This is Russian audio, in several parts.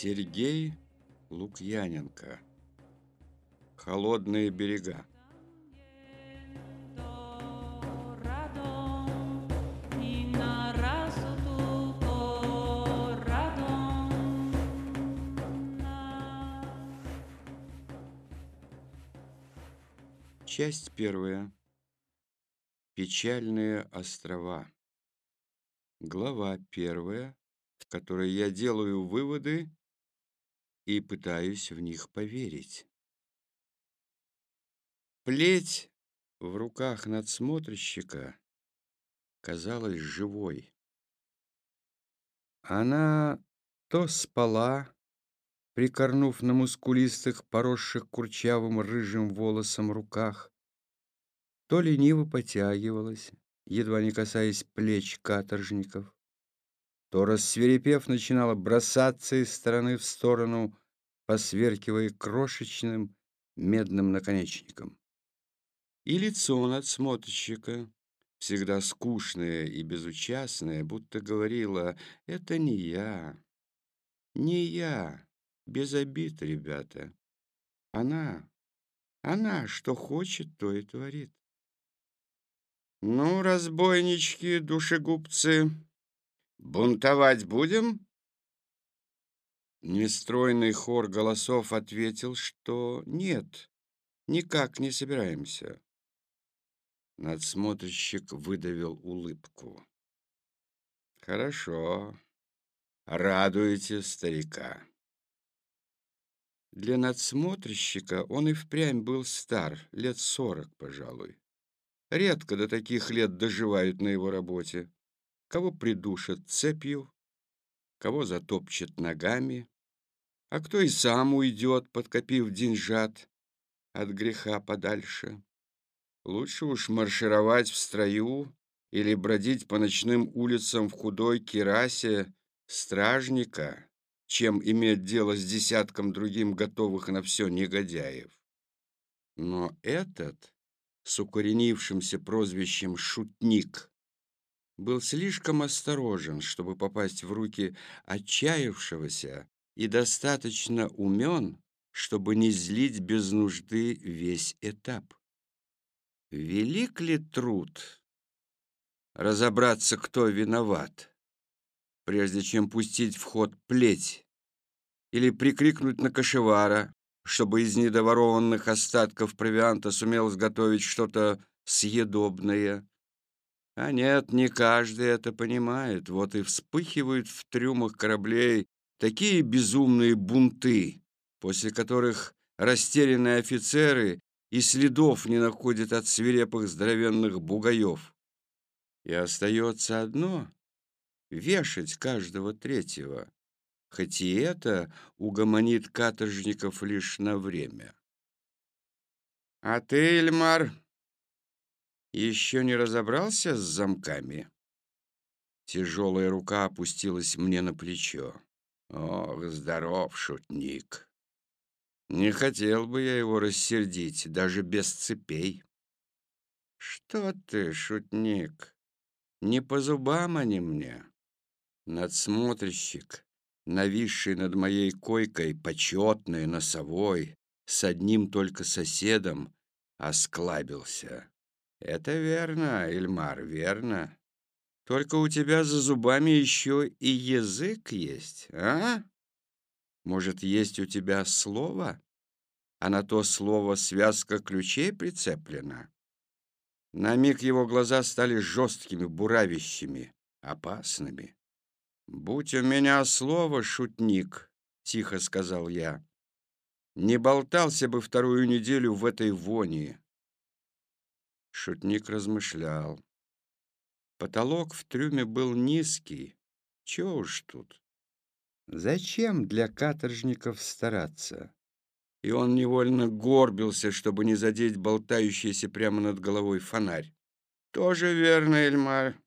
Сергей Лукьяненко. Холодные берега. Часть первая. Печальные острова. Глава первая, в которой я делаю выводы и пытаюсь в них поверить. Плеть в руках надсмотрщика казалась живой. Она то спала, прикорнув на мускулистых, поросших курчавым рыжим волосом руках, то лениво потягивалась, едва не касаясь плеч каторжников, то, рассверепев, начинала бросаться из стороны в сторону, посверкивая крошечным медным наконечником. И лицо надсмотрщика, всегда скучное и безучастное, будто говорило «Это не я, не я». Без обид, ребята. Она, она что хочет, то и творит. Ну, разбойнички, душегубцы, бунтовать будем? Нестройный хор голосов ответил, что нет, никак не собираемся. Надсмотрщик выдавил улыбку. Хорошо, радуете старика. Для надсмотрщика он и впрямь был стар, лет сорок, пожалуй. Редко до таких лет доживают на его работе. Кого придушат цепью, кого затопчет ногами, а кто и сам уйдет, подкопив деньжат от греха подальше. Лучше уж маршировать в строю или бродить по ночным улицам в худой керасе стражника, чем иметь дело с десятком другим готовых на все негодяев. Но этот, с укоренившимся прозвищем «шутник», был слишком осторожен, чтобы попасть в руки отчаявшегося и достаточно умен, чтобы не злить без нужды весь этап. Велик ли труд разобраться, кто виноват? прежде чем пустить в ход плеть, или прикрикнуть на кошевара, чтобы из недоворованных остатков провианта сумел изготовить что-то съедобное. А нет, не каждый это понимает. Вот и вспыхивают в трюмах кораблей такие безумные бунты, после которых растерянные офицеры и следов не находят от свирепых здоровенных бугаев. И остается одно вешать каждого третьего, хоть и это угомонит каторжников лишь на время. А ты, Эльмар, еще не разобрался с замками? Тяжелая рука опустилась мне на плечо. Ох, здоров, шутник. Не хотел бы я его рассердить, даже без цепей. Что ты, шутник, не по зубам они мне. Надсмотрщик, нависший над моей койкой, почетный, носовой, с одним только соседом, осклабился. «Это верно, Эльмар, верно. Только у тебя за зубами еще и язык есть, а? Может, есть у тебя слово, а на то слово связка ключей прицеплена?» На миг его глаза стали жесткими, буравящими, опасными. «Будь у меня слово, шутник», — тихо сказал я, — «не болтался бы вторую неделю в этой вони». Шутник размышлял. Потолок в трюме был низкий. Чего уж тут? Зачем для каторжников стараться? И он невольно горбился, чтобы не задеть болтающийся прямо над головой фонарь. Тоже верно, Эльмар.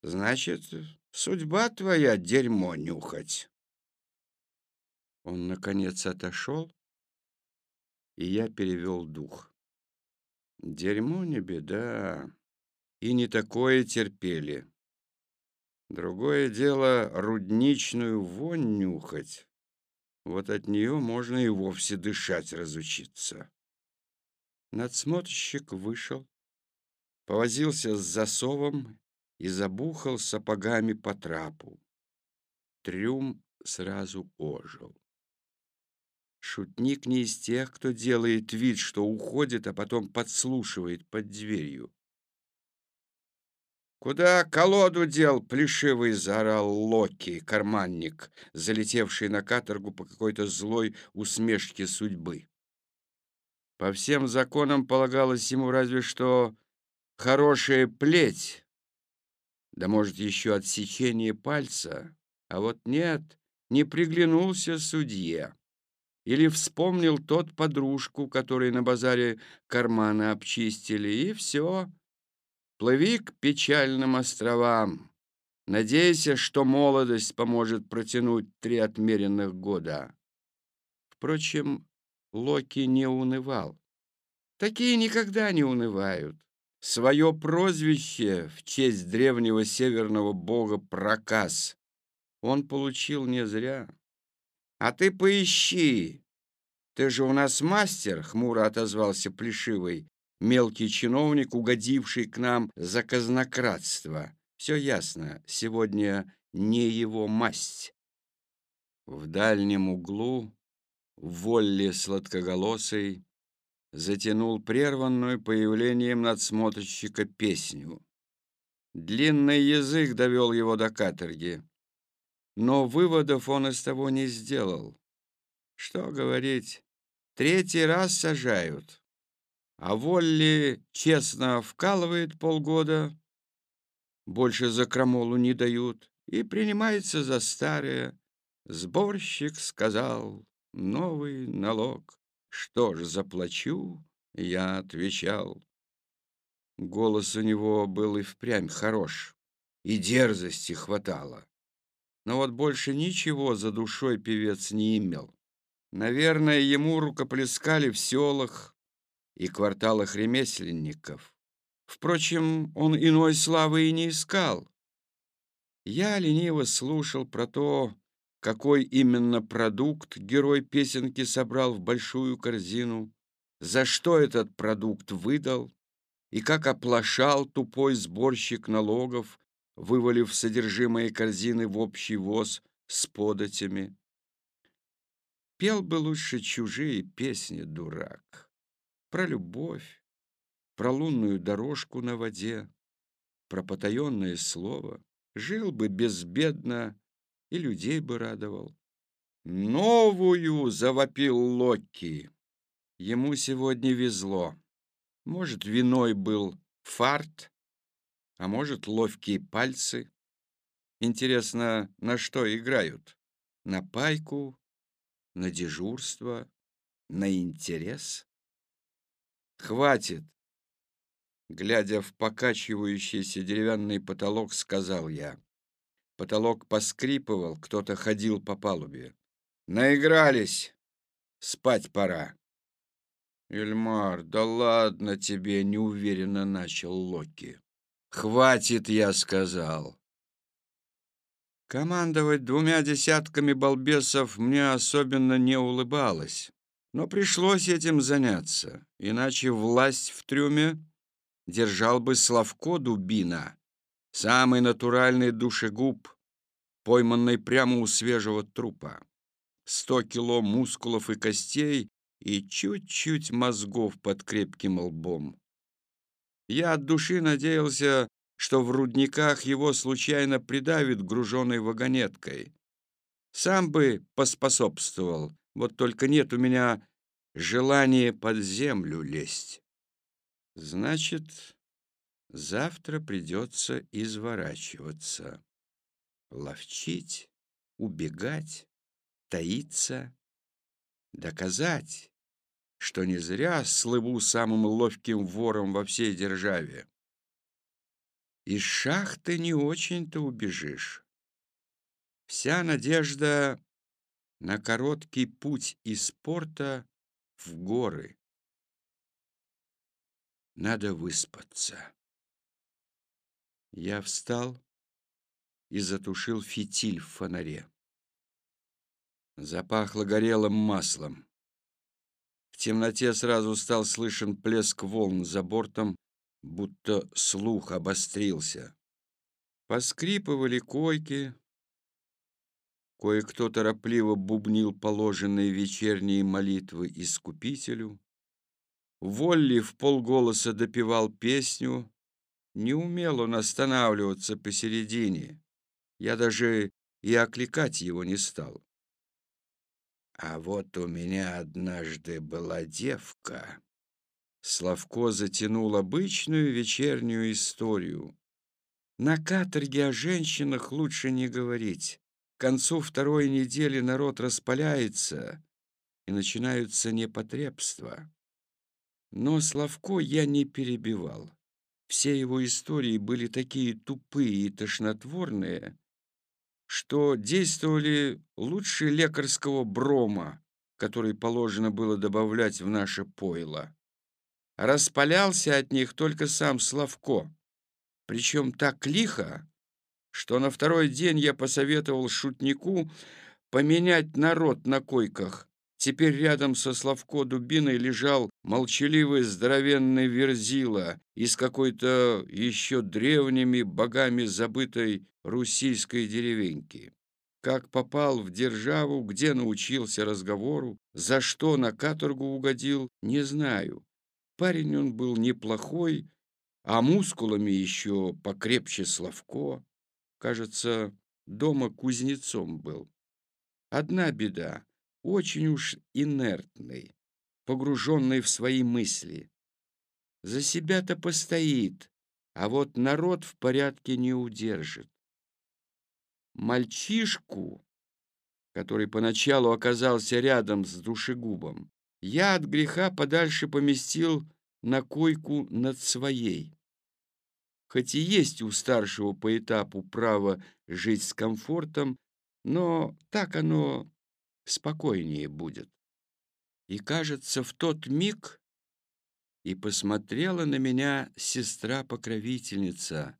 Значит, Судьба твоя дерьмо нюхать. Он, наконец, отошел, и я перевел дух. Дерьмо не беда, и не такое терпели. Другое дело рудничную вонь нюхать. Вот от нее можно и вовсе дышать разучиться. Надсмотрщик вышел, повозился с засовом и забухал сапогами по трапу. Трюм сразу ожил. Шутник не из тех, кто делает вид, что уходит, а потом подслушивает под дверью. «Куда колоду дел?» — плешивый заорал Локи, карманник, залетевший на каторгу по какой-то злой усмешке судьбы. По всем законам полагалось ему разве что хорошая плеть, да, может, еще отсечение пальца, а вот нет, не приглянулся судье. Или вспомнил тот подружку, которой на базаре карманы обчистили, и все — Плыви к печальным островам. Надейся, что молодость поможет протянуть три отмеренных года. Впрочем, Локи не унывал. Такие никогда не унывают. Свое прозвище в честь древнего северного бога Проказ он получил не зря. «А ты поищи! Ты же у нас мастер!» — хмуро отозвался Плешивый мелкий чиновник, угодивший к нам за казнократство. Все ясно, сегодня не его масть. В дальнем углу Волли сладкоголосый затянул прерванную появлением надсмотрщика песню. Длинный язык довел его до каторги, но выводов он из того не сделал. Что говорить, третий раз сажают. А Волли честно вкалывает полгода, больше за крамолу не дают, и принимается за старое. Сборщик сказал, новый налог. Что ж, заплачу, я отвечал. Голос у него был и впрямь хорош, и дерзости хватало. Но вот больше ничего за душой певец не имел. Наверное, ему рукоплескали в селах, и кварталах ремесленников. Впрочем, он иной славы и не искал. Я лениво слушал про то, какой именно продукт герой песенки собрал в большую корзину, за что этот продукт выдал и как оплошал тупой сборщик налогов, вывалив содержимое корзины в общий воз с податями. Пел бы лучше чужие песни, дурак про любовь, про лунную дорожку на воде, про потаенное слово. Жил бы безбедно и людей бы радовал. «Новую!» — завопил Локи. Ему сегодня везло. Может, виной был фарт, а может, ловкие пальцы. Интересно, на что играют? На пайку, на дежурство, на интерес? «Хватит!» Глядя в покачивающийся деревянный потолок, сказал я. Потолок поскрипывал, кто-то ходил по палубе. «Наигрались! Спать пора!» «Эльмар, да ладно тебе!» — неуверенно начал Локи. «Хватит!» — я сказал. Командовать двумя десятками балбесов мне особенно не улыбалось. Но пришлось этим заняться, иначе власть в трюме держал бы Славко Дубина, самый натуральный душегуб, пойманный прямо у свежего трупа. Сто кило мускулов и костей и чуть-чуть мозгов под крепким лбом. Я от души надеялся, что в рудниках его случайно придавит груженной вагонеткой. Сам бы поспособствовал, вот только нет у меня желания под землю лезть. Значит, завтра придется изворачиваться, ловчить, убегать, таиться, доказать, что не зря слыву самым ловким вором во всей державе. Из шахты не очень-то убежишь. Вся надежда на короткий путь из порта в горы. Надо выспаться. Я встал и затушил фитиль в фонаре. Запахло горелым маслом. В темноте сразу стал слышен плеск волн за бортом, будто слух обострился. Поскрипывали койки. Кое-кто торопливо бубнил положенные вечерние молитвы Искупителю. Волли в полголоса допевал песню. Не умел он останавливаться посередине. Я даже и окликать его не стал. А вот у меня однажды была девка. Славко затянул обычную вечернюю историю. На каторге о женщинах лучше не говорить. К концу второй недели народ распаляется, и начинаются непотребства. Но Славко я не перебивал. Все его истории были такие тупые и тошнотворные, что действовали лучше лекарского брома, который положено было добавлять в наше пойло. Распалялся от них только сам Славко, причем так лихо, что на второй день я посоветовал шутнику поменять народ на койках, Теперь рядом со Славко Дубиной лежал молчаливый здоровенный верзила из какой-то еще древними богами забытой русийской деревеньки. Как попал в державу, где научился разговору, за что на каторгу угодил, не знаю. Парень он был неплохой, а мускулами еще покрепче Славко. Кажется, дома кузнецом был. Одна беда очень уж инертный, погруженный в свои мысли. За себя-то постоит, а вот народ в порядке не удержит. Мальчишку, который поначалу оказался рядом с душегубом, я от греха подальше поместил на койку над своей. Хоть и есть у старшего по этапу право жить с комфортом, но так оно спокойнее будет. И, кажется, в тот миг и посмотрела на меня сестра-покровительница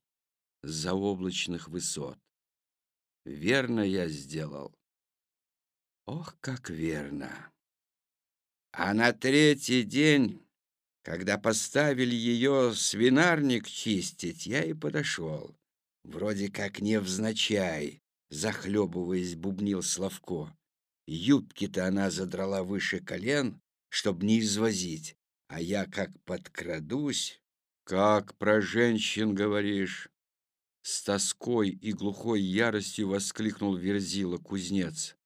с заоблачных высот. Верно я сделал. Ох, как верно! А на третий день, когда поставили ее свинарник чистить, я и подошел. Вроде как невзначай, захлебываясь, бубнил Славко. Юбки-то она задрала выше колен, чтобы не извозить, а я как подкрадусь. Как про женщин говоришь? С тоской и глухой яростью воскликнул Верзила кузнец.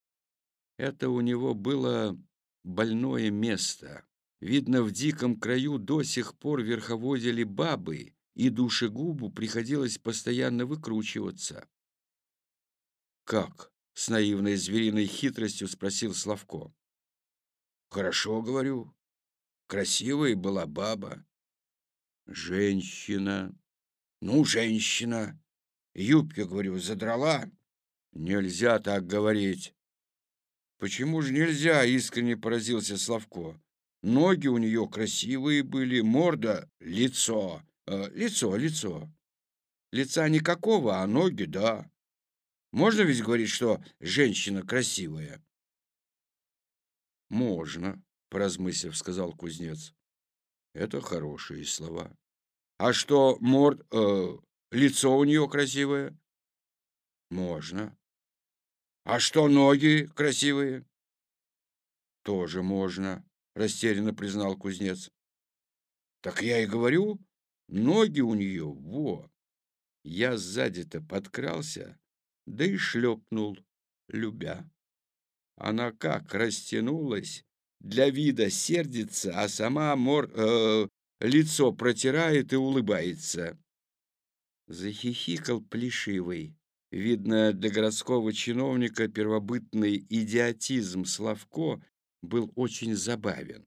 Это у него было больное место. Видно, в диком краю до сих пор верховодили бабы, и душегубу приходилось постоянно выкручиваться. «Как?» С наивной звериной хитростью спросил Славко. «Хорошо, говорю. Красивая была баба. Женщина. Ну, женщина. Юбки, говорю, задрала. Нельзя так говорить. Почему же нельзя? Искренне поразился Славко. Ноги у нее красивые были, морда, лицо. Э, лицо, лицо. Лица никакого, а ноги, да. Можно ведь говорить, что женщина красивая? Можно, поразмыслив, сказал кузнец. Это хорошие слова. А что морд, э, лицо у нее красивое? Можно. А что ноги красивые? Тоже можно, растерянно признал кузнец. Так я и говорю, ноги у нее, во. Я сзади-то подкрался, да и шлепнул, любя. Она как растянулась, для вида сердится, а сама мор... Э, лицо протирает и улыбается. Захихикал плешивый. Видно, для городского чиновника первобытный идиотизм Славко был очень забавен.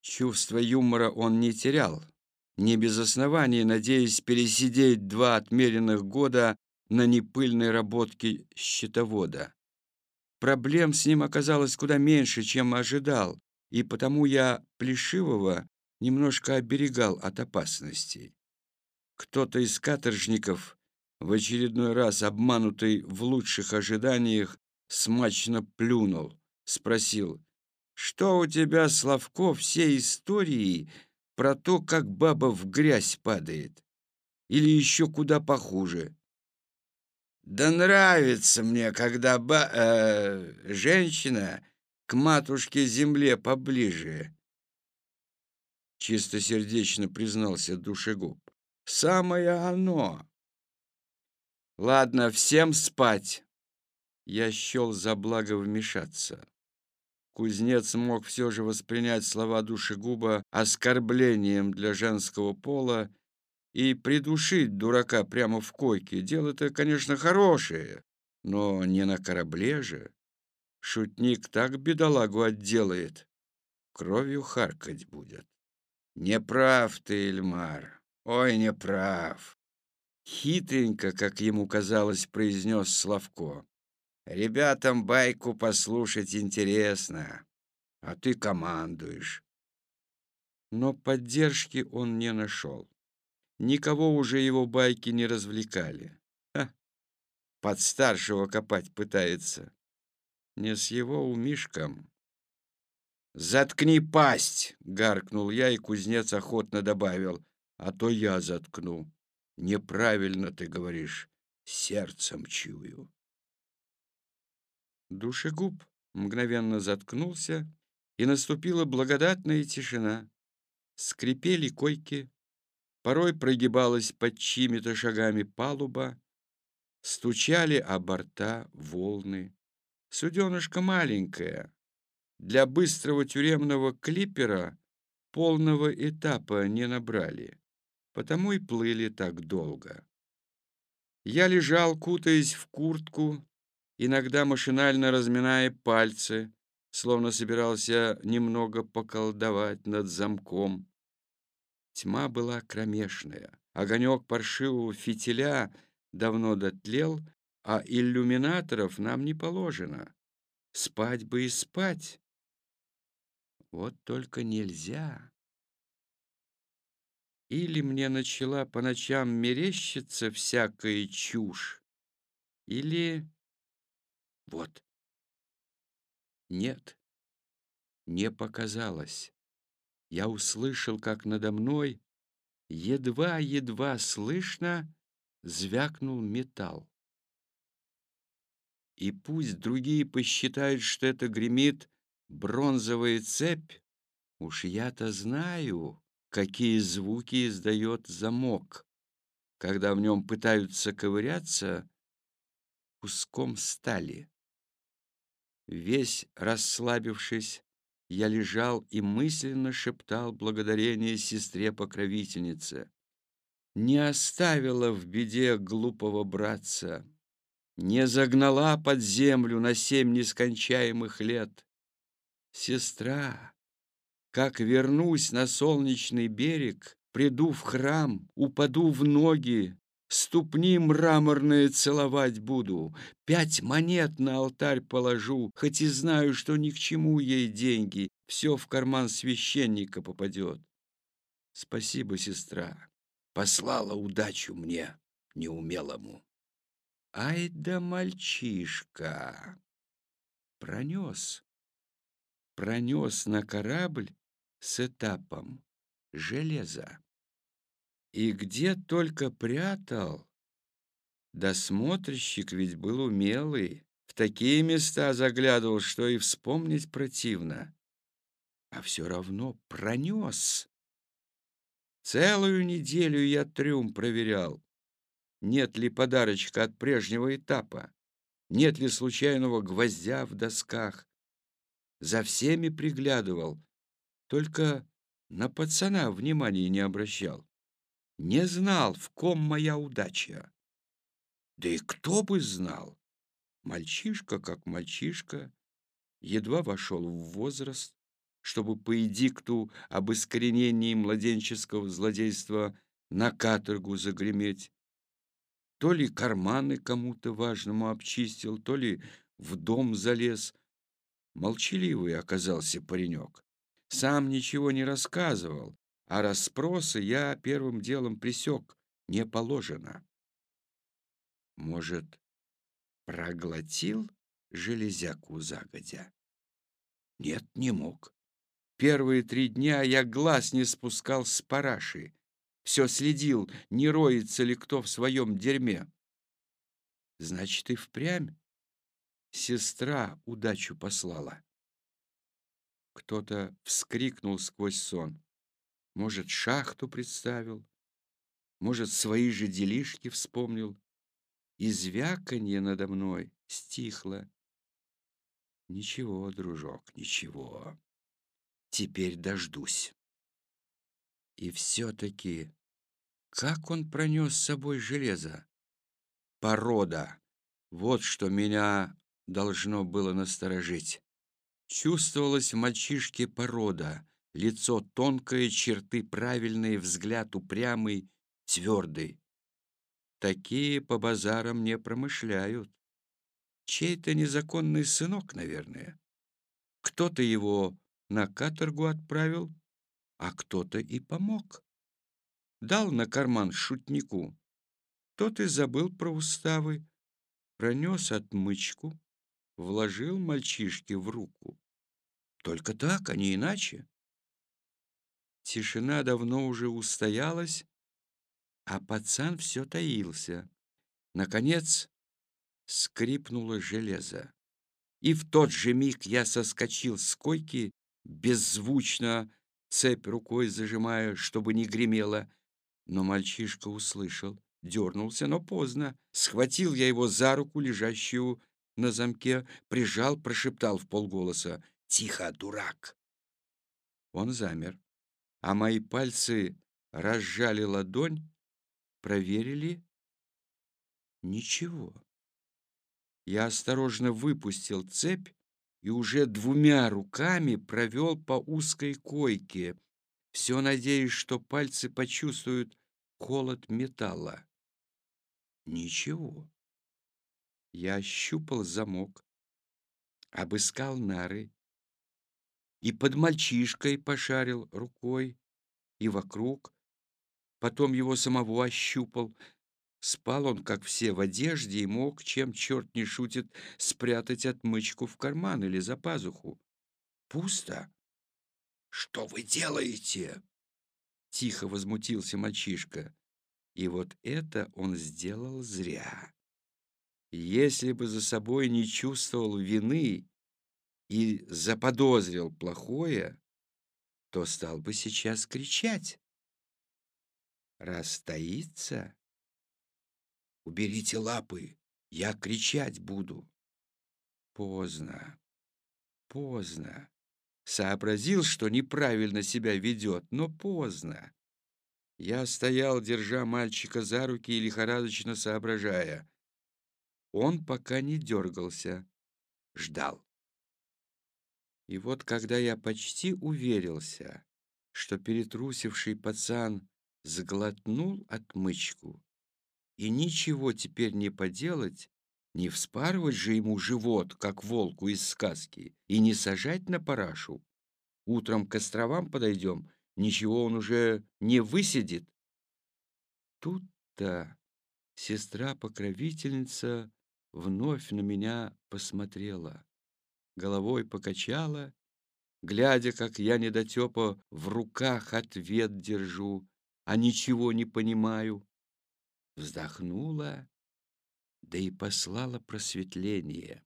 Чувство юмора он не терял, не без оснований, надеясь пересидеть два отмеренных года на непыльной работке счетовода. Проблем с ним оказалось куда меньше, чем ожидал, и потому я Плешивого немножко оберегал от опасностей. Кто-то из каторжников, в очередной раз обманутый в лучших ожиданиях, смачно плюнул, спросил, «Что у тебя, Славко, все истории про то, как баба в грязь падает? Или еще куда похуже?» «Да нравится мне, когда ба э, женщина к матушке земле поближе», чистосердечно признался душегуб. «Самое оно!» «Ладно, всем спать!» Я счел за благо вмешаться. Кузнец мог все же воспринять слова душегуба оскорблением для женского пола и придушить дурака прямо в койке. Дело-то, конечно, хорошее, но не на корабле же. Шутник так бедолагу отделает, кровью харкать будет. Не прав ты, Эльмар, ой, не прав. Хитренько, как ему казалось, произнес Славко. Ребятам байку послушать интересно, а ты командуешь. Но поддержки он не нашел. Никого уже его байки не развлекали. Ха, под старшего копать пытается. Не с его умишком. «Заткни пасть!» — гаркнул я, и кузнец охотно добавил. «А то я заткну. Неправильно ты говоришь. Сердцем чую». Душегуб мгновенно заткнулся, и наступила благодатная тишина. Скрипели койки, порой прогибалась под чьими-то шагами палуба, стучали о борта волны. Суденышко маленькое, для быстрого тюремного клипера полного этапа не набрали, потому и плыли так долго. Я лежал, кутаясь в куртку, иногда машинально разминая пальцы, словно собирался немного поколдовать над замком. Тьма была кромешная. Огонек паршивого фитиля давно дотлел, а иллюминаторов нам не положено. Спать бы и спать. Вот только нельзя. Или мне начала по ночам мерещиться всякая чушь, или вот. Нет, не показалось. Я услышал, как надо мной едва-едва слышно звякнул металл. И пусть другие посчитают, что это гремит бронзовая цепь, уж я-то знаю, какие звуки издает замок, когда в нем пытаются ковыряться куском стали. Весь расслабившись, я лежал и мысленно шептал благодарение сестре-покровительнице. Не оставила в беде глупого братца, не загнала под землю на семь нескончаемых лет. Сестра, как вернусь на солнечный берег, приду в храм, упаду в ноги, Ступни мраморные целовать буду, пять монет на алтарь положу, хоть и знаю, что ни к чему ей деньги, все в карман священника попадет. Спасибо, сестра, послала удачу мне, неумелому. Ай да мальчишка! Пронес, пронес на корабль с этапом железа. И где только прятал. Досмотрщик ведь был умелый, в такие места заглядывал, что и вспомнить противно. А все равно пронес. Целую неделю я трюм проверял. Нет ли подарочка от прежнего этапа? Нет ли случайного гвоздя в досках? За всеми приглядывал, только на пацана внимания не обращал не знал, в ком моя удача. Да и кто бы знал? Мальчишка как мальчишка, едва вошел в возраст, чтобы по эдикту об искоренении младенческого злодейства на каторгу загреметь. То ли карманы кому-то важному обчистил, то ли в дом залез. Молчаливый оказался паренек. Сам ничего не рассказывал, а расспросы я первым делом присек, не положено. Может, проглотил железяку загодя? Нет, не мог. Первые три дня я глаз не спускал с параши. Все следил, не роется ли кто в своем дерьме. Значит, и впрямь сестра удачу послала. Кто-то вскрикнул сквозь сон. Может, шахту представил, может, свои же делишки вспомнил. И звяканье надо мной стихло. Ничего, дружок, ничего. Теперь дождусь. И все-таки, как он пронес с собой железо? Порода. Вот что меня должно было насторожить. Чувствовалась в мальчишке порода. Лицо тонкое, черты правильные, взгляд упрямый, твердый. Такие по базарам не промышляют. Чей-то незаконный сынок, наверное. Кто-то его на каторгу отправил, а кто-то и помог. Дал на карман шутнику. Тот и забыл про уставы, пронес отмычку, вложил мальчишке в руку. Только так, а не иначе. Тишина давно уже устоялась, а пацан все таился. Наконец скрипнуло железо. И в тот же миг я соскочил с койки, беззвучно, цепь рукой зажимая, чтобы не гремело. Но мальчишка услышал, дернулся, но поздно. Схватил я его за руку, лежащую на замке, прижал, прошептал в полголоса «Тихо, дурак!». Он замер, а мои пальцы разжали ладонь, проверили — ничего. Я осторожно выпустил цепь и уже двумя руками провел по узкой койке, все надеясь, что пальцы почувствуют холод металла. Ничего. Я ощупал замок, обыскал нары и под мальчишкой пошарил рукой и вокруг, потом его самого ощупал — Спал он, как все, в одежде и мог, чем черт не шутит, спрятать отмычку в карман или за пазуху. Пусто. «Что вы делаете?» Тихо возмутился мальчишка. И вот это он сделал зря. Если бы за собой не чувствовал вины и заподозрил плохое, то стал бы сейчас кричать. Раз Уберите лапы, я кричать буду. Поздно, поздно. Сообразил, что неправильно себя ведет, но поздно. Я стоял, держа мальчика за руки и лихорадочно соображая. Он пока не дергался, ждал. И вот когда я почти уверился, что перетрусивший пацан сглотнул отмычку, и ничего теперь не поделать, не вспарывать же ему живот, как волку из сказки, и не сажать на парашу. Утром к островам подойдем, ничего он уже не высидит. Тут-то сестра-покровительница вновь на меня посмотрела, головой покачала, глядя, как я недотепа в руках ответ держу, а ничего не понимаю вздохнула, да и послала просветление.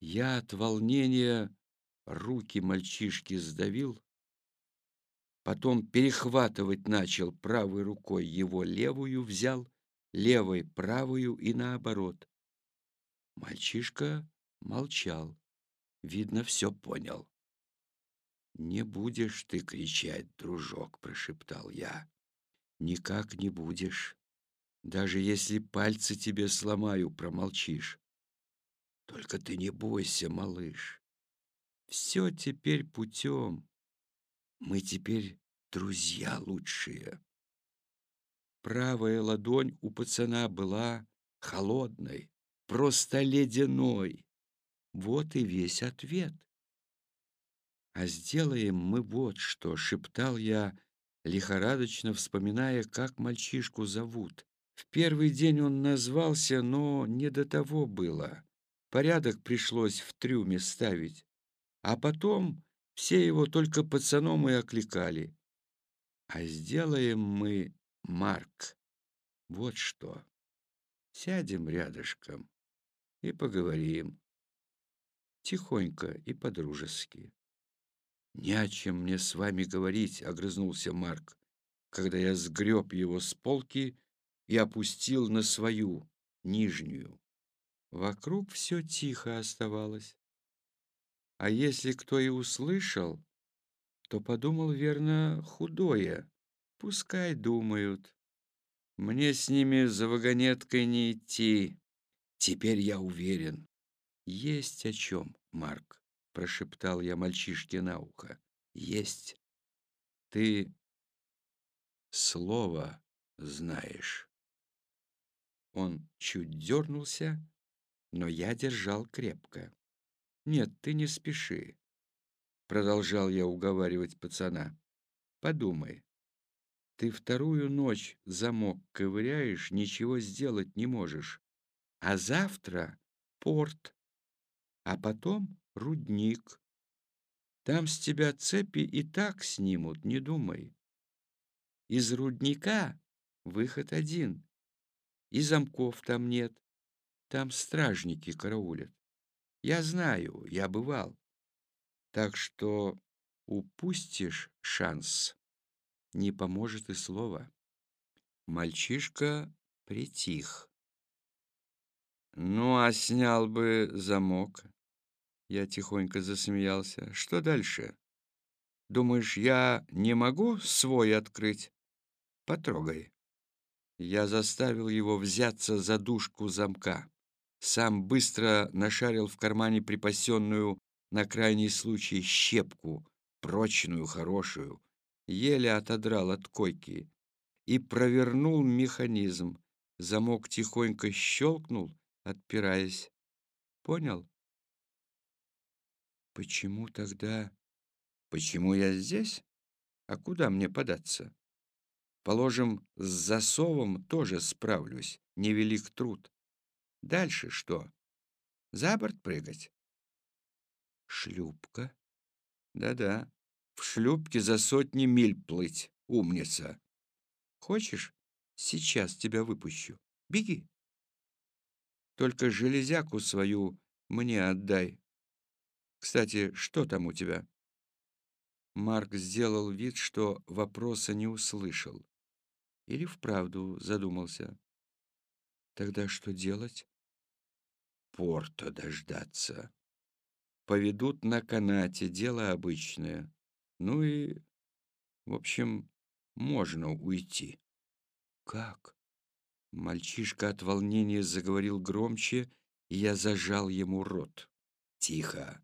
Я от волнения руки мальчишки сдавил, потом перехватывать начал правой рукой его левую, взял левой правую и наоборот. Мальчишка молчал, видно, все понял. «Не будешь ты кричать, дружок», — прошептал я. «Никак не будешь. Даже если пальцы тебе сломаю, промолчишь. Только ты не бойся, малыш. Все теперь путем. Мы теперь друзья лучшие. Правая ладонь у пацана была холодной, просто ледяной. Вот и весь ответ. А сделаем мы вот что, шептал я, лихорадочно вспоминая, как мальчишку зовут. В первый день он назвался, но не до того было. Порядок пришлось в трюме ставить. А потом все его только пацаном и окликали. А сделаем мы, Марк, вот что. Сядем рядышком и поговорим. Тихонько и по-дружески. «Не о чем мне с вами говорить», — огрызнулся Марк, когда я сгреб его с полки и опустил на свою, нижнюю. Вокруг все тихо оставалось. А если кто и услышал, то подумал, верно, худое. Пускай думают. Мне с ними за вагонеткой не идти. Теперь я уверен. Есть о чем, Марк, прошептал я мальчишке на ухо. Есть. Ты слово знаешь. Он чуть дернулся, но я держал крепко. «Нет, ты не спеши», — продолжал я уговаривать пацана. «Подумай, ты вторую ночь замок ковыряешь, ничего сделать не можешь, а завтра порт, а потом рудник. Там с тебя цепи и так снимут, не думай. Из рудника выход один, и замков там нет, там стражники караулят. Я знаю, я бывал. Так что упустишь шанс, не поможет и слова. Мальчишка притих. Ну, а снял бы замок. Я тихонько засмеялся. Что дальше? Думаешь, я не могу свой открыть? Потрогай. Я заставил его взяться за дужку замка. Сам быстро нашарил в кармане припасенную на крайний случай щепку, прочную, хорошую, еле отодрал от койки и провернул механизм. Замок тихонько щелкнул, отпираясь. Понял? Почему тогда... Почему я здесь? А куда мне податься? Положим, с засовом тоже справлюсь, невелик труд. Дальше что? За борт прыгать? Шлюпка? Да-да, в шлюпке за сотни миль плыть, умница. Хочешь, сейчас тебя выпущу? Беги. Только железяку свою мне отдай. Кстати, что там у тебя? Марк сделал вид, что вопроса не услышал. Или вправду задумался. Тогда что делать? Порта дождаться. Поведут на канате, дело обычное. Ну и, в общем, можно уйти. Как? Мальчишка от волнения заговорил громче, и я зажал ему рот. Тихо.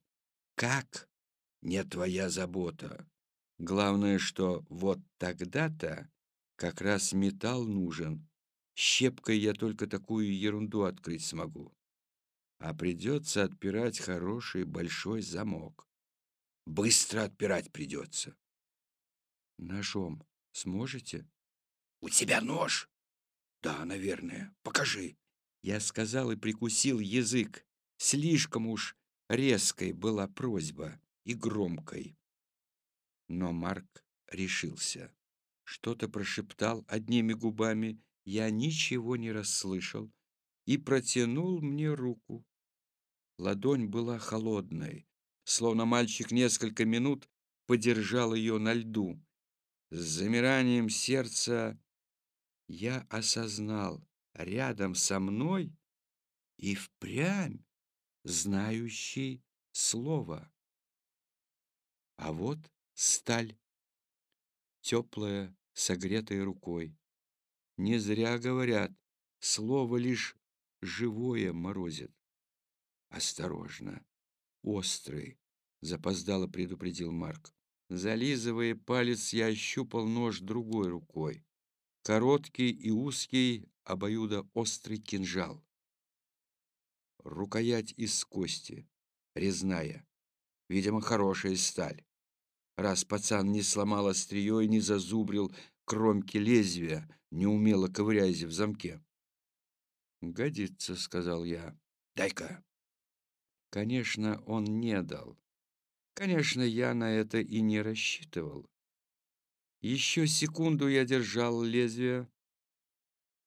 Как? Не твоя забота. Главное, что вот тогда-то как раз металл нужен, Щепкой я только такую ерунду открыть смогу. А придется отпирать хороший большой замок. Быстро отпирать придется. Ножом сможете? У тебя нож? Да, наверное. Покажи. Я сказал и прикусил язык. Слишком уж резкой была просьба и громкой. Но Марк решился. Что-то прошептал одними губами я ничего не расслышал и протянул мне руку. Ладонь была холодной, словно мальчик несколько минут подержал ее на льду. С замиранием сердца я осознал, рядом со мной и впрямь знающий слово. А вот сталь, теплая, согретая рукой. Не зря говорят, слово лишь живое морозит. Осторожно, острый, запоздало предупредил Марк. Зализывая палец, я ощупал нож другой рукой. Короткий и узкий, обоюдо острый кинжал. Рукоять из кости, резная, видимо, хорошая сталь. Раз пацан не сломал острие и не зазубрил кромки лезвия, неумело ковыряясь в замке. «Годится», — сказал я. «Дай-ка». Конечно, он не дал. Конечно, я на это и не рассчитывал. Еще секунду я держал лезвие,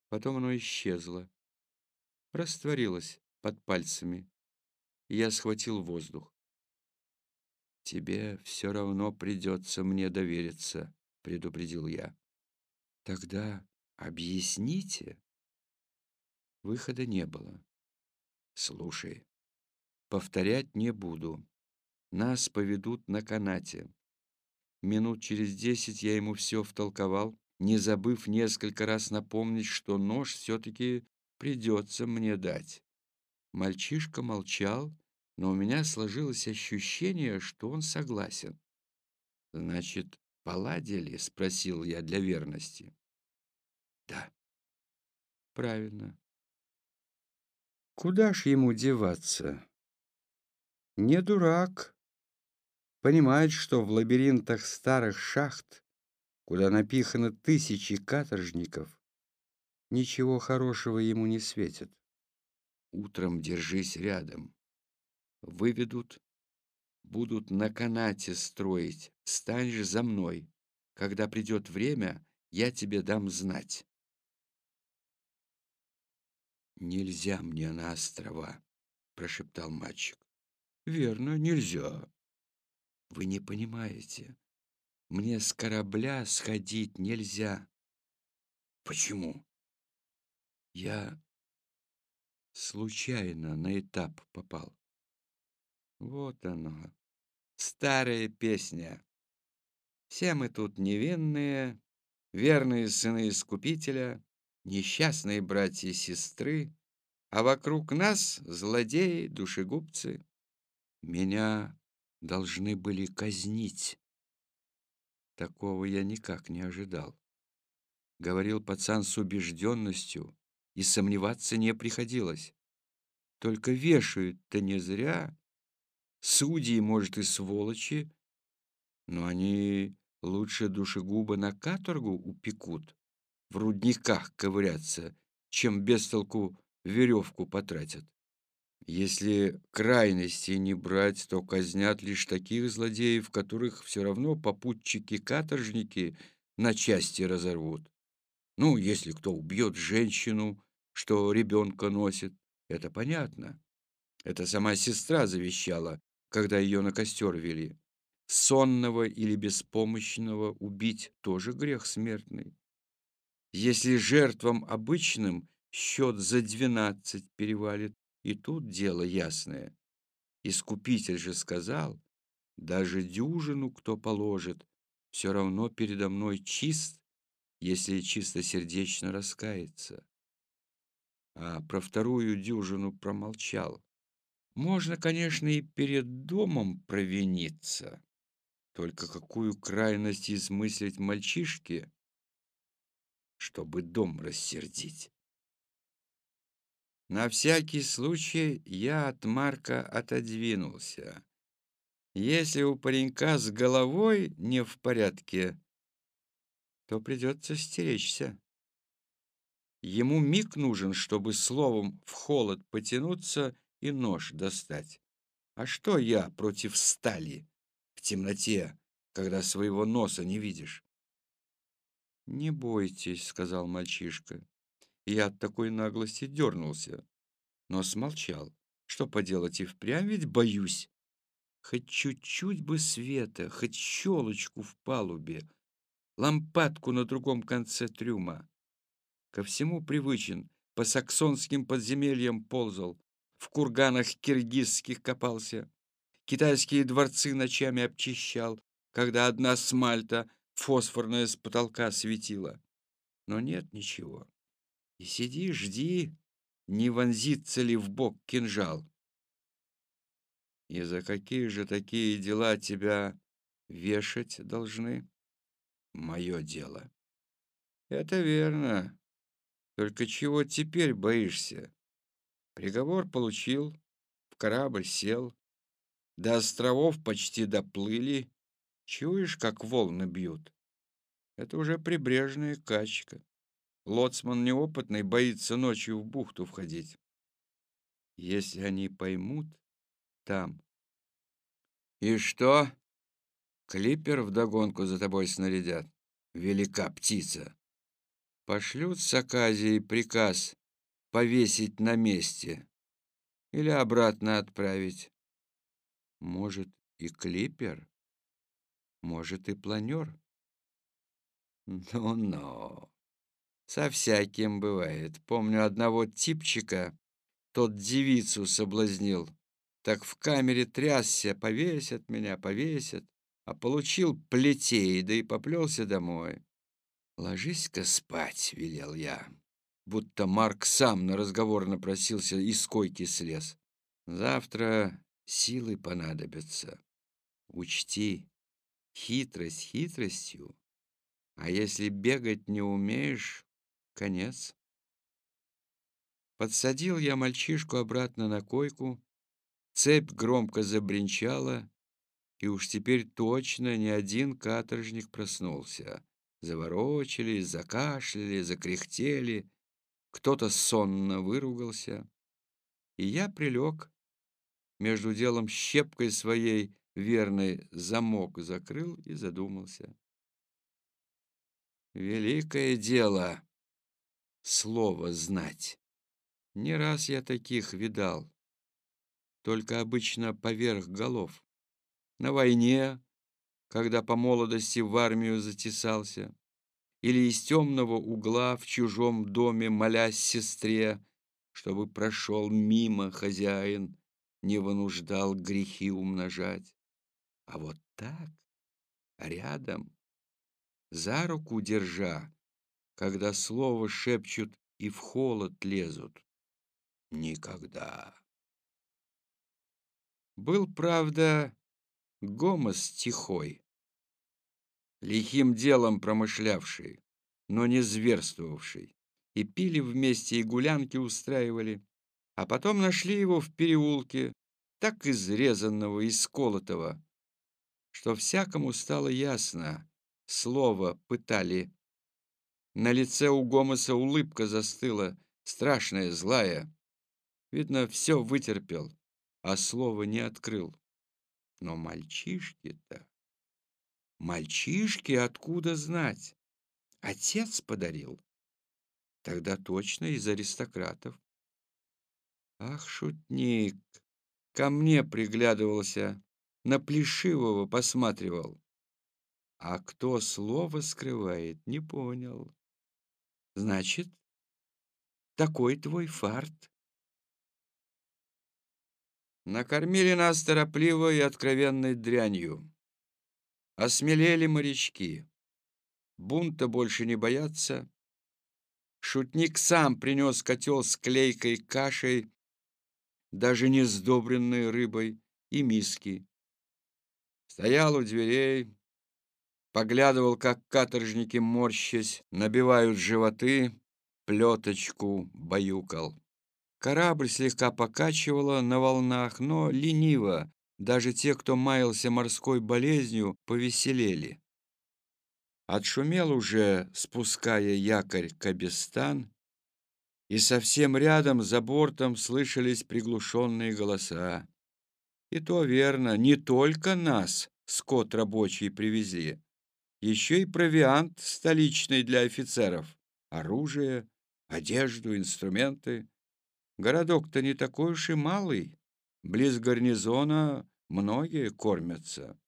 потом оно исчезло, растворилось под пальцами, я схватил воздух. «Тебе все равно придется мне довериться», — предупредил я. «Тогда объясните». Выхода не было. «Слушай, повторять не буду. Нас поведут на канате». Минут через десять я ему все втолковал, не забыв несколько раз напомнить, что нож все-таки придется мне дать. Мальчишка молчал, но у меня сложилось ощущение, что он согласен. «Значит, поладили?» — спросил я для верности. «Да». «Правильно. Куда ж ему деваться? Не дурак. Понимает, что в лабиринтах старых шахт, куда напихано тысячи каторжников, ничего хорошего ему не светит. Утром держись рядом выведут, будут на канате строить. Станешь за мной. Когда придет время, я тебе дам знать. «Нельзя мне на острова», — прошептал мальчик. «Верно, нельзя. Вы не понимаете. Мне с корабля сходить нельзя». «Почему?» «Я случайно на этап попал. Вот оно, старая песня. Все мы тут невинные, верные сыны Искупителя, несчастные братья и сестры, а вокруг нас злодеи, душегубцы. Меня должны были казнить. Такого я никак не ожидал. Говорил пацан с убежденностью, и сомневаться не приходилось. Только вешают-то не зря, Судьи, может, и сволочи, но они лучше душегуба на каторгу упекут, в рудниках ковыряться, чем без толку веревку потратят. Если крайности не брать, то казнят лишь таких злодеев, которых все равно попутчики-каторжники на части разорвут. Ну, если кто убьет женщину, что ребенка носит, это понятно. Это сама сестра завещала, когда ее на костер вели. Сонного или беспомощного убить тоже грех смертный. Если жертвам обычным счет за двенадцать перевалит, и тут дело ясное. Искупитель же сказал, даже дюжину кто положит, все равно передо мной чист, если чистосердечно раскается. А про вторую дюжину промолчал. Можно, конечно, и перед домом провиниться. Только какую крайность измыслить мальчишке, чтобы дом рассердить? На всякий случай я от Марка отодвинулся. Если у паренька с головой не в порядке, то придется стеречься. Ему миг нужен, чтобы словом в холод потянуться и нож достать. А что я против стали в темноте, когда своего носа не видишь? «Не бойтесь», — сказал мальчишка. Я от такой наглости дернулся, но смолчал. Что поделать, и впрямь ведь боюсь. Хоть чуть-чуть бы света, хоть щелочку в палубе, лампадку на другом конце трюма. Ко всему привычен, по саксонским подземельям ползал, в курганах киргизских копался, китайские дворцы ночами обчищал, когда одна смальта фосфорная с потолка светила. Но нет ничего. И сиди, жди, не вонзится ли в бок кинжал. И за какие же такие дела тебя вешать должны? Мое дело. Это верно. Только чего теперь боишься? Приговор получил, в корабль сел. До островов почти доплыли. Чуешь, как волны бьют? Это уже прибрежная качка. Лоцман неопытный боится ночью в бухту входить. Если они поймут, там. И что? Клипер вдогонку за тобой снарядят. Велика птица. Пошлют с Аказией приказ повесить на месте или обратно отправить. Может, и клипер, может, и планер. Ну-ну, со всяким бывает. Помню одного типчика, тот девицу соблазнил. Так в камере трясся, повесят меня, повесят. А получил плетей, да и поплелся домой. «Ложись-ка спать», — велел я. Будто Марк сам на разговор напросился и с койки слез. «Завтра силы понадобятся. Учти, хитрость хитростью, а если бегать не умеешь, конец». Подсадил я мальчишку обратно на койку, цепь громко забринчала, и уж теперь точно ни один каторжник проснулся. Заворочились, закашляли, закряхтели, кто-то сонно выругался. И я прилег, между делом щепкой своей верный замок закрыл и задумался. Великое дело — слово знать. Не раз я таких видал, только обычно поверх голов. На войне, когда по молодости в армию затесался, или из темного угла в чужом доме, молясь сестре, чтобы прошел мимо хозяин, не вынуждал грехи умножать. А вот так, рядом, за руку держа, когда слово шепчут и в холод лезут, никогда. Был, правда, Гомос тихой, лихим делом промышлявший, но не зверствовавший, и пили вместе, и гулянки устраивали, а потом нашли его в переулке, так изрезанного и сколотого, что всякому стало ясно, слово пытали. На лице у Гомоса улыбка застыла, страшная, злая. Видно, все вытерпел, а слова не открыл. Но мальчишки-то... Мальчишки откуда знать? Отец подарил. Тогда точно из аристократов. Ах, шутник, ко мне приглядывался, на Плешивого посматривал. А кто слово скрывает, не понял. Значит, такой твой фарт. Накормили нас торопливо и откровенной дрянью. Осмелели морячки. Бунта больше не боятся. Шутник сам принес котел с клейкой кашей даже не сдобренной рыбой, и миски. Стоял у дверей, поглядывал, как каторжники, морщась, набивают животы, плеточку баюкал. Корабль слегка покачивало на волнах, но лениво. Даже те, кто маялся морской болезнью, повеселели. Отшумел уже, спуская якорь Кабестан, и совсем рядом за бортом слышались приглушенные голоса. И то верно, не только нас скот рабочий привезли, еще и провиант столичный для офицеров, оружие, одежду, инструменты. Городок-то не такой уж и малый, близ гарнизона многие кормятся.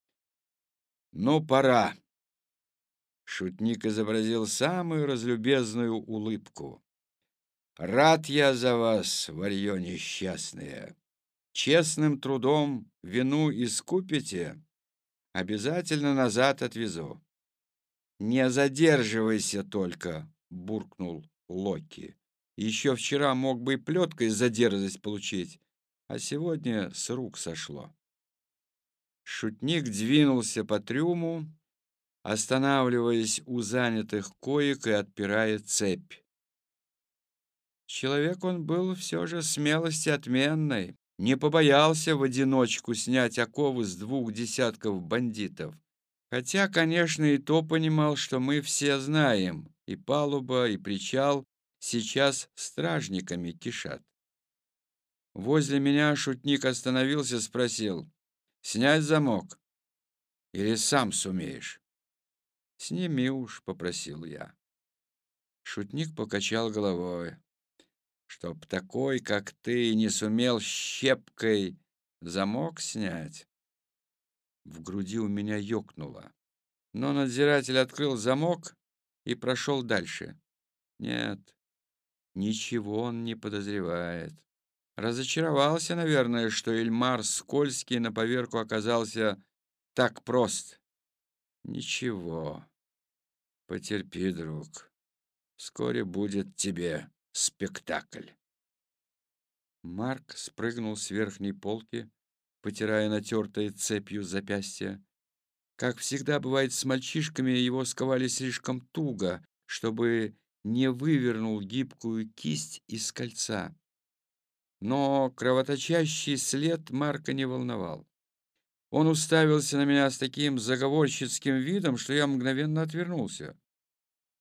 «Ну, пора!» Шутник изобразил самую разлюбезную улыбку. Рад я за вас, варьё несчастное. Честным трудом вину искупите, обязательно назад отвезу. Не задерживайся только, буркнул Локи. Еще вчера мог бы и плеткой за дерзость получить, а сегодня с рук сошло. Шутник двинулся по трюму, останавливаясь у занятых коек и отпирая цепь. Человек он был все же смелости отменной, не побоялся в одиночку снять оковы с двух десятков бандитов. Хотя, конечно, и то понимал, что мы все знаем, и палуба, и причал сейчас стражниками кишат. Возле меня шутник остановился, спросил, «Снять замок? Или сам сумеешь?» «Сними уж», — попросил я. Шутник покачал головой. «Чтоб такой, как ты, не сумел щепкой замок снять?» В груди у меня ёкнуло. Но надзиратель открыл замок и прошел дальше. Нет, ничего он не подозревает. Разочаровался, наверное, что Эльмар Скользкий на поверку оказался так прост. Ничего. Потерпи, друг. Вскоре будет тебе спектакль. Марк спрыгнул с верхней полки, потирая натертое цепью запястье. Как всегда бывает с мальчишками, его сковали слишком туго, чтобы не вывернул гибкую кисть из кольца. Но кровоточащий след Марка не волновал. Он уставился на меня с таким заговорщицким видом, что я мгновенно отвернулся.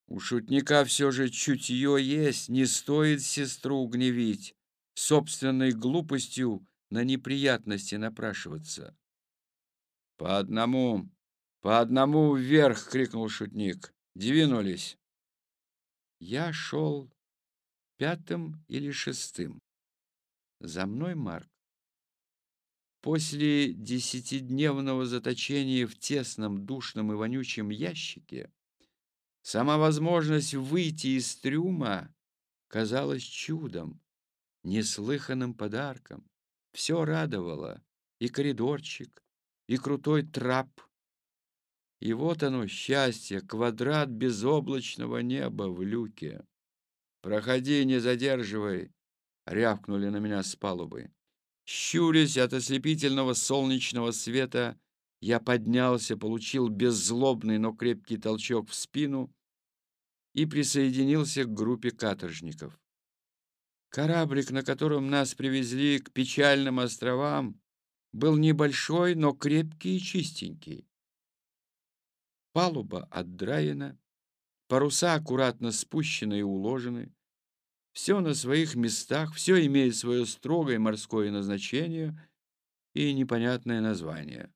У шутника все же чутье есть, не стоит сестру гневить, собственной глупостью на неприятности напрашиваться. «По одному, по одному вверх!» — крикнул шутник. «Двинулись!» Я шел пятым или шестым. За мной Марк. После десятидневного заточения в тесном, душном и вонючем ящике сама возможность выйти из трюма казалась чудом, неслыханным подарком. Все радовало, и коридорчик, и крутой трап. И вот оно, счастье, квадрат безоблачного неба в люке. «Проходи, не задерживай!» — рявкнули на меня с палубы. Щурясь от ослепительного солнечного света, я поднялся, получил беззлобный, но крепкий толчок в спину и присоединился к группе каторжников. Кораблик, на котором нас привезли к печальным островам, был небольшой, но крепкий и чистенький. Палуба отдраена, паруса аккуратно спущены и уложены. Все на своих местах, все имеет свое строгое морское назначение и непонятное название.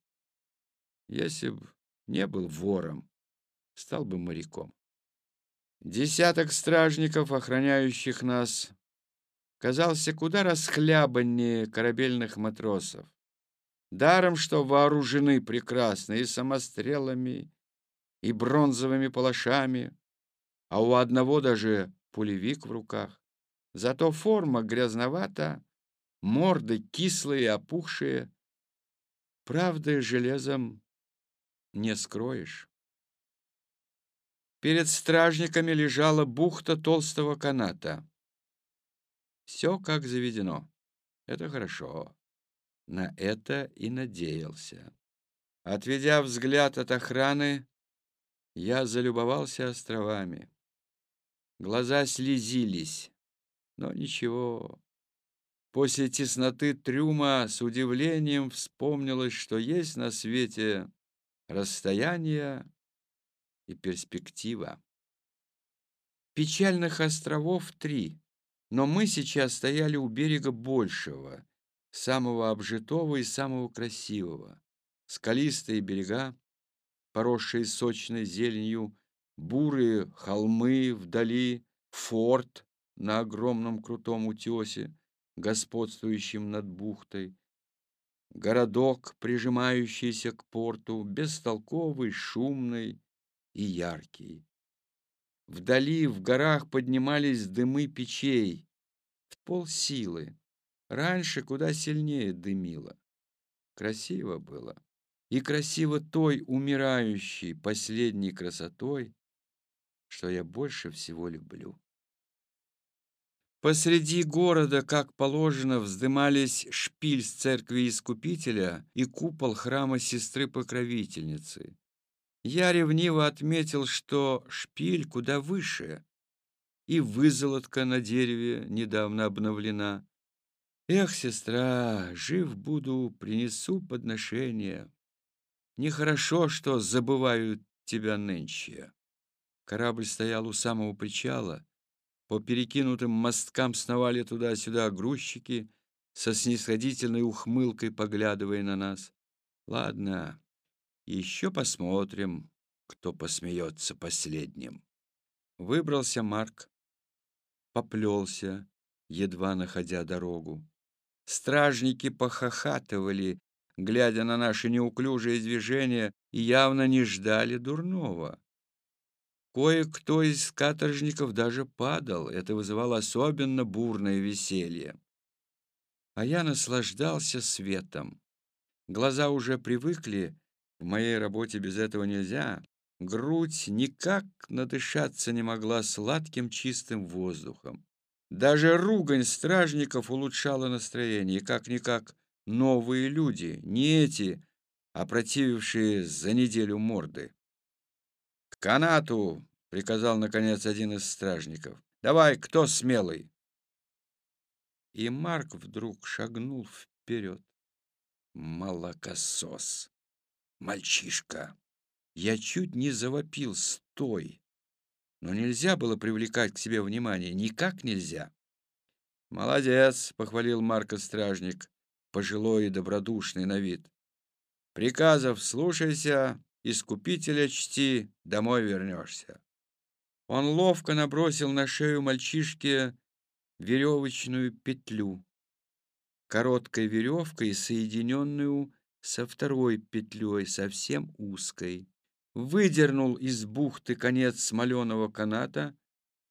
Если бы не был вором, стал бы моряком. Десяток стражников, охраняющих нас, казался куда расхлябаннее корабельных матросов. Даром, что вооружены прекрасно и самострелами, и бронзовыми палашами, а у одного даже пулевик в руках. Зато форма грязновата, морды кислые, опухшие. Правда, железом не скроешь. Перед стражниками лежала бухта толстого каната. Все как заведено. Это хорошо. На это и надеялся. Отведя взгляд от охраны, я залюбовался островами. Глаза слезились, но ничего. После тесноты трюма с удивлением вспомнилось, что есть на свете расстояние и перспектива. Печальных островов три но мы сейчас стояли у берега большего, самого обжитого и самого красивого. Скалистые берега, поросшие сочной зеленью, бурые холмы вдали, форт на огромном крутом утесе, господствующем над бухтой, городок, прижимающийся к порту, бестолковый, шумный и яркий. Вдали в горах поднимались дымы печей в полсилы. Раньше куда сильнее дымило. Красиво было. И красиво той умирающей последней красотой, что я больше всего люблю. Посреди города, как положено, вздымались шпиль с церкви Искупителя и купол храма сестры-покровительницы. Я ревниво отметил, что шпиль куда выше, и вызолотка на дереве недавно обновлена. Эх, сестра, жив буду, принесу подношение. Нехорошо, что забывают тебя нынче. Корабль стоял у самого причала. По перекинутым мосткам сновали туда-сюда грузчики. со снисходительной ухмылкой поглядывая на нас. Ладно, еще посмотрим, кто посмеется последним. Выбрался Марк, поплелся, едва находя дорогу. Стражники похохатывали, глядя на наши неуклюжие движения, и явно не ждали дурного. Кое-кто из каторжников даже падал, это вызывало особенно бурное веселье. А я наслаждался светом. Глаза уже привыкли, в моей работе без этого нельзя. Грудь никак надышаться не могла сладким чистым воздухом. Даже ругань стражников улучшала настроение, как-никак новые люди, не эти, опротивившие за неделю морды. «К канату!» — приказал, наконец, один из стражников. «Давай, кто смелый?» И Марк вдруг шагнул вперед. Молокосос! Мальчишка! Я чуть не завопил «Стой!» Но нельзя было привлекать к себе внимание, никак нельзя. «Молодец!» — похвалил Марка стражник, пожилой и добродушный на вид. «Приказов слушайся, искупителя чти, домой вернешься». Он ловко набросил на шею мальчишке веревочную петлю, короткой веревкой, соединенную со второй петлей, совсем узкой выдернул из бухты конец смоленого каната,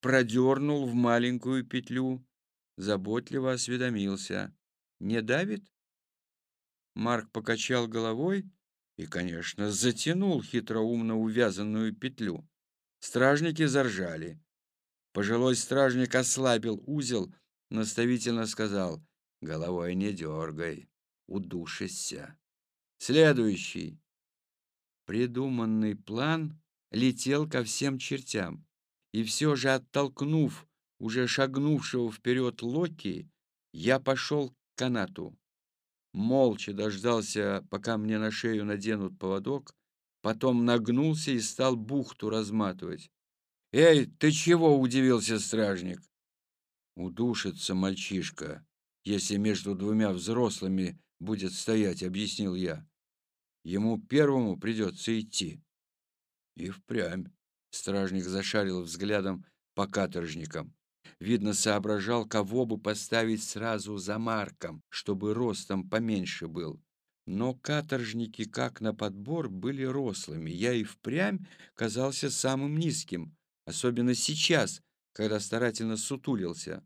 продернул в маленькую петлю, заботливо осведомился. «Не давит?» Марк покачал головой и, конечно, затянул хитроумно увязанную петлю. Стражники заржали. Пожилой стражник ослабил узел, наставительно сказал, «Головой не дергай, удушишься». «Следующий!» Придуманный план летел ко всем чертям, и все же, оттолкнув уже шагнувшего вперед Локи, я пошел канату. Молча дождался, пока мне на шею наденут поводок, потом нагнулся и стал бухту разматывать. «Эй, ты чего?» — удивился стражник. «Удушится мальчишка, если между двумя взрослыми будет стоять», — объяснил я. Ему первому придется идти. И впрямь. Стражник зашарил взглядом по каторжникам. Видно, соображал, кого бы поставить сразу за Марком, чтобы ростом поменьше был. Но каторжники, как на подбор, были рослыми. Я и впрямь казался самым низким, особенно сейчас, когда старательно сутулился.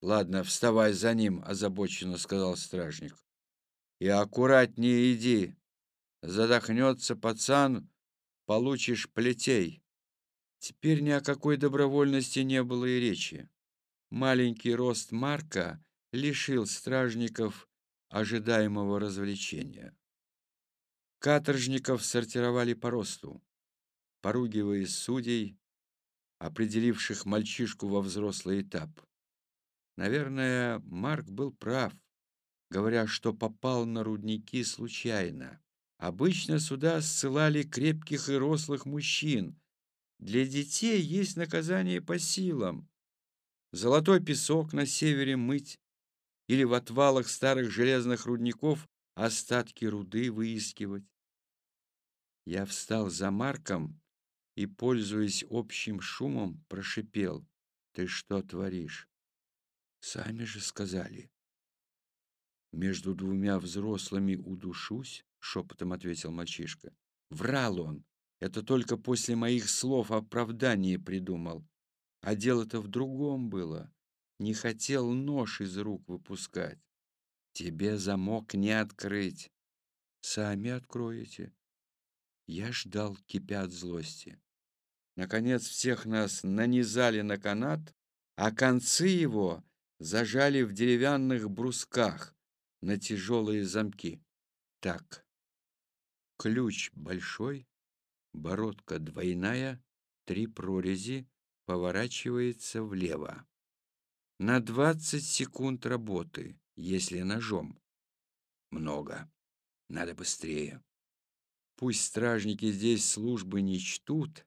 «Ладно, вставай за ним», — озабоченно сказал стражник. «И аккуратнее иди, Задохнется пацан, получишь плетей. Теперь ни о какой добровольности не было и речи. Маленький рост Марка лишил стражников ожидаемого развлечения. Каторжников сортировали по росту, поругивая судей, определивших мальчишку во взрослый этап. Наверное, Марк был прав, говоря, что попал на рудники случайно. Обычно сюда ссылали крепких и рослых мужчин. Для детей есть наказание по силам. Золотой песок на севере мыть или в отвалах старых железных рудников остатки руды выискивать. Я встал за Марком и, пользуясь общим шумом, прошипел. «Ты что творишь?» «Сами же сказали». Между двумя взрослыми удушусь, шепотом ответил мальчишка. Врал он. Это только после моих слов оправдание придумал. А дело-то в другом было. Не хотел нож из рук выпускать. Тебе замок не открыть. Сами откроете. Я ждал, кипя от злости. Наконец всех нас нанизали на канат, а концы его зажали в деревянных брусках на тяжелые замки. Так, Ключ большой, бородка двойная, три прорези, поворачивается влево. На 20 секунд работы, если ножом. Много. Надо быстрее. Пусть стражники здесь службы не чтут,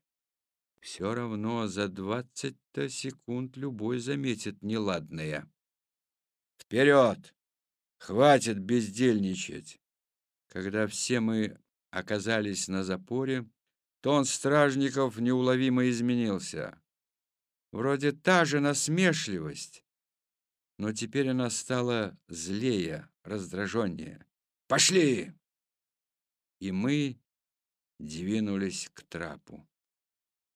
все равно за 20 секунд любой заметит неладное. Вперед! Хватит бездельничать. Когда все мы оказались на запоре, тон стражников неуловимо изменился. Вроде та же насмешливость, но теперь она стала злее, раздраженнее. «Пошли!» И мы двинулись к трапу.